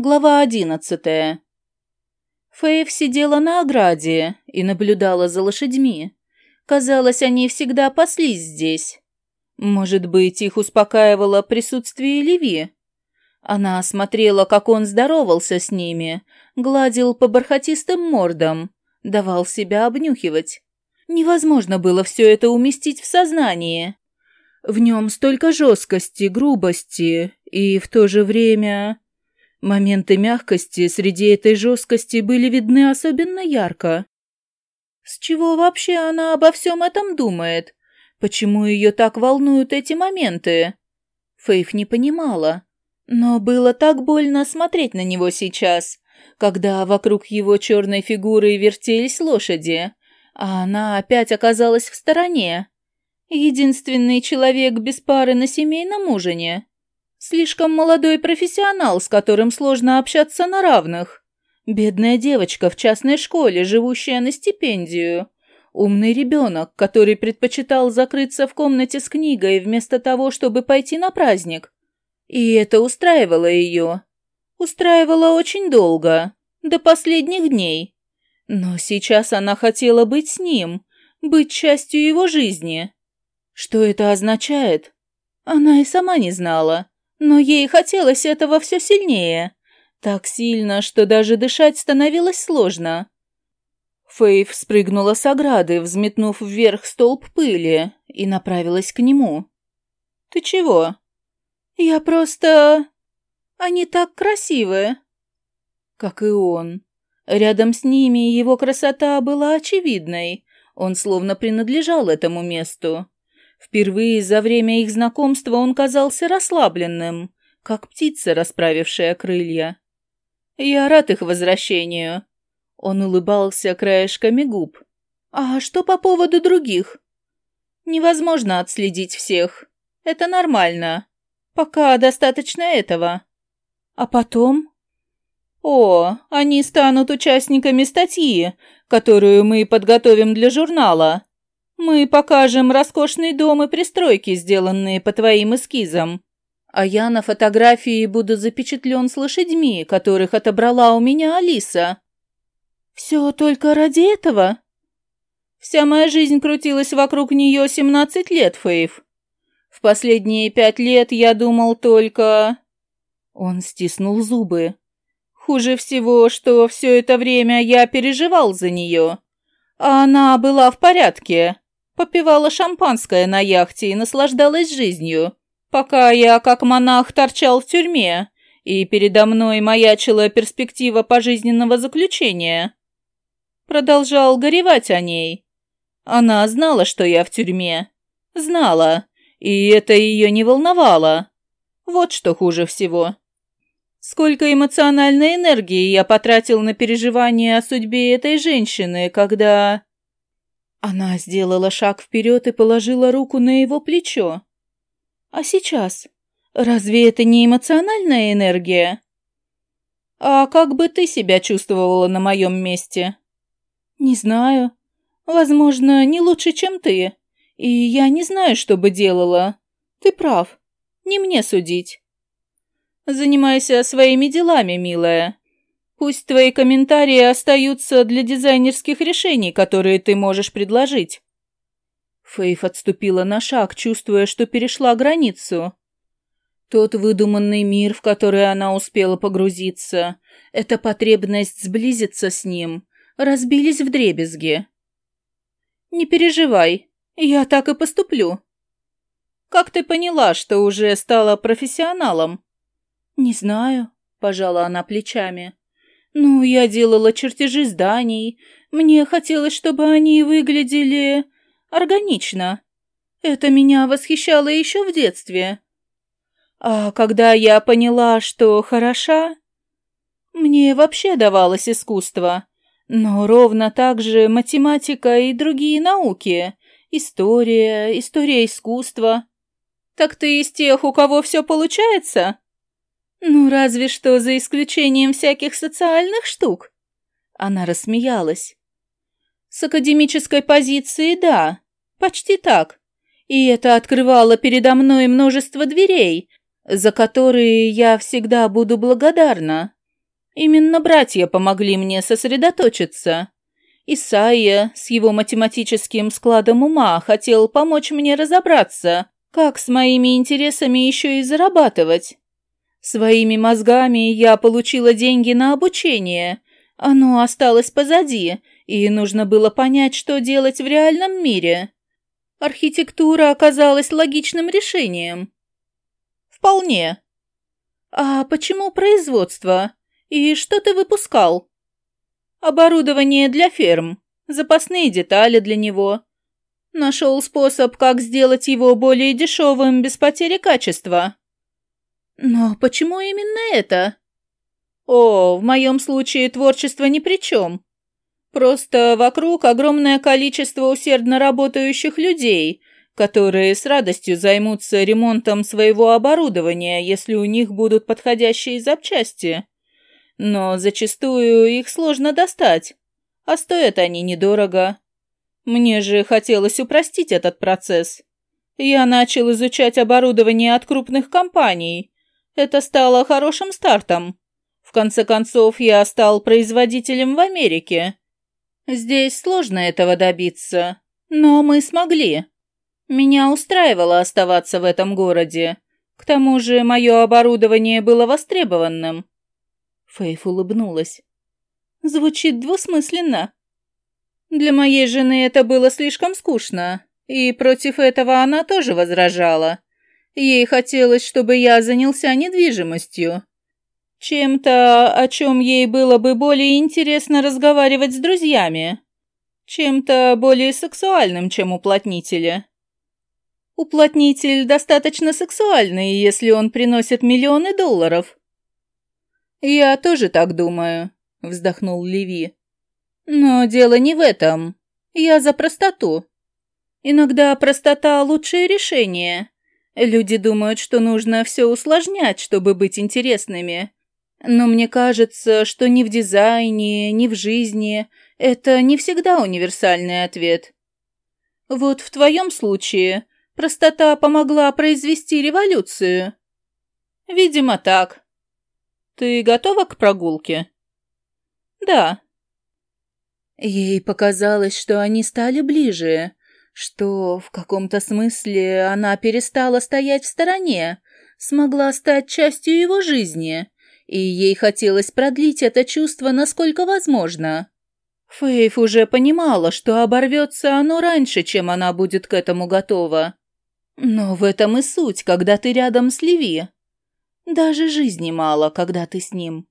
Глава одиннадцатая. Фейв сидела на ограде и наблюдала за лошадьми. Казалось, они всегда паслись здесь. Может быть, их успокаивало присутствие Леви? Она смотрела, как он здоровался с ними, гладил по бархатистым мордам, давал себя обнюхивать. Невозможно было все это уместить в сознании. В нем столько жесткости, грубости и в то же время Моменты мягкости среди этой жесткости были видны особенно ярко. С чего вообще она обо всем этом думает? Почему ее так волнуют эти моменты? Фейф не понимала. Но было так больно смотреть на него сейчас, когда вокруг его черной фигуры вертелись лошади, а она опять оказалась в стороне. Единственный человек без пары на семейном ужине. Слишком молодой профессионал, с которым сложно общаться на равных. Бедная девочка в частной школе, живущая на стипендию. Умный ребенок, который предпочитал закрыться в комнате с книгой вместо того, чтобы пойти на праздник. И это устраивало ее. Устраивало очень долго, до последних дней. Но сейчас она хотела быть с ним, быть частью его жизни. Что это означает? Она и сама не знала. Но ей хотелось этого все сильнее. Так сильно, что даже дышать становилось сложно. Фейв спрыгнула с ограды, взметнув вверх столб пыли, и направилась к нему. «Ты чего?» «Я просто... Они так красивы!» Как и он. Рядом с ними его красота была очевидной. Он словно принадлежал этому месту. Впервые за время их знакомства он казался расслабленным, как птица, расправившая крылья. «Я рад их возвращению». Он улыбался краешками губ. «А что по поводу других?» «Невозможно отследить всех. Это нормально. Пока достаточно этого. А потом?» «О, они станут участниками статьи, которую мы подготовим для журнала. Мы покажем роскошный дом и пристройки, сделанные по твоим эскизам. А я на фотографии буду запечатлен с лошадьми, которых отобрала у меня Алиса. Все только ради этого? Вся моя жизнь крутилась вокруг нее семнадцать лет, Фейв. В последние пять лет я думал только... Он стиснул зубы. Хуже всего, что все это время я переживал за нее. А она была в порядке. Попивала шампанское на яхте и наслаждалась жизнью, пока я, как монах, торчал в тюрьме, и передо мной маячила перспектива пожизненного заключения. Продолжал горевать о ней. Она знала, что я в тюрьме. Знала, и это ее не волновало. Вот что хуже всего. Сколько эмоциональной энергии я потратил на переживание о судьбе этой женщины, когда... Она сделала шаг вперед и положила руку на его плечо. «А сейчас? Разве это не эмоциональная энергия?» «А как бы ты себя чувствовала на моем месте?» «Не знаю. Возможно, не лучше, чем ты. И я не знаю, что бы делала. Ты прав. Не мне судить». «Занимайся своими делами, милая. Пусть твои комментарии остаются для дизайнерских решений, которые ты можешь предложить. Фейф отступила на шаг, чувствуя, что перешла границу. Тот выдуманный мир, в который она успела погрузиться, эта потребность сблизиться с ним, разбились в дребезги. «Не переживай, я так и поступлю». «Как ты поняла, что уже стала профессионалом?» «Не знаю», — пожала она плечами. Ну, я делала чертежи зданий. Мне хотелось, чтобы они выглядели органично. Это меня восхищало еще в детстве. А когда я поняла, что хороша, мне вообще давалось искусство. Но ровно так же математика и другие науки. История, история искусства. Так ты из тех, у кого все получается? «Ну, разве что за исключением всяких социальных штук». Она рассмеялась. «С академической позиции, да, почти так. И это открывало передо мной множество дверей, за которые я всегда буду благодарна. Именно братья помогли мне сосредоточиться. Исайя с его математическим складом ума хотел помочь мне разобраться, как с моими интересами еще и зарабатывать. Своими мозгами я получила деньги на обучение. Оно осталось позади, и нужно было понять, что делать в реальном мире. Архитектура оказалась логичным решением. Вполне. А почему производство? И что ты выпускал? Оборудование для ферм, запасные детали для него. Нашел способ, как сделать его более дешевым без потери качества. Но почему именно это? О, в моем случае творчество ни при чем. Просто вокруг огромное количество усердно работающих людей, которые с радостью займутся ремонтом своего оборудования, если у них будут подходящие запчасти. Но зачастую их сложно достать, а стоят они недорого. Мне же хотелось упростить этот процесс. Я начал изучать оборудование от крупных компаний. Это стало хорошим стартом. В конце концов, я стал производителем в Америке. Здесь сложно этого добиться, но мы смогли. Меня устраивало оставаться в этом городе. К тому же мое оборудование было востребованным. Фейф улыбнулась. Звучит двусмысленно. Для моей жены это было слишком скучно, и против этого она тоже возражала. Ей хотелось, чтобы я занялся недвижимостью. Чем-то, о чем ей было бы более интересно разговаривать с друзьями. Чем-то более сексуальным, чем уплотнители. Уплотнитель достаточно сексуальный, если он приносит миллионы долларов. «Я тоже так думаю», — вздохнул Леви. «Но дело не в этом. Я за простоту. Иногда простота — лучшее решение. Люди думают, что нужно все усложнять, чтобы быть интересными. Но мне кажется, что ни в дизайне, ни в жизни это не всегда универсальный ответ. Вот в твоем случае Простота помогла произвести революцию. Видимо, так. Ты готова к прогулке? Да. Ей показалось, что они стали ближе, что в каком-то смысле она перестала стоять в стороне, смогла стать частью его жизни, и ей хотелось продлить это чувство насколько возможно. Фейф уже понимала, что оборвется оно раньше, чем она будет к этому готова. Но в этом и суть, когда ты рядом с Леви. Даже жизни мало, когда ты с ним.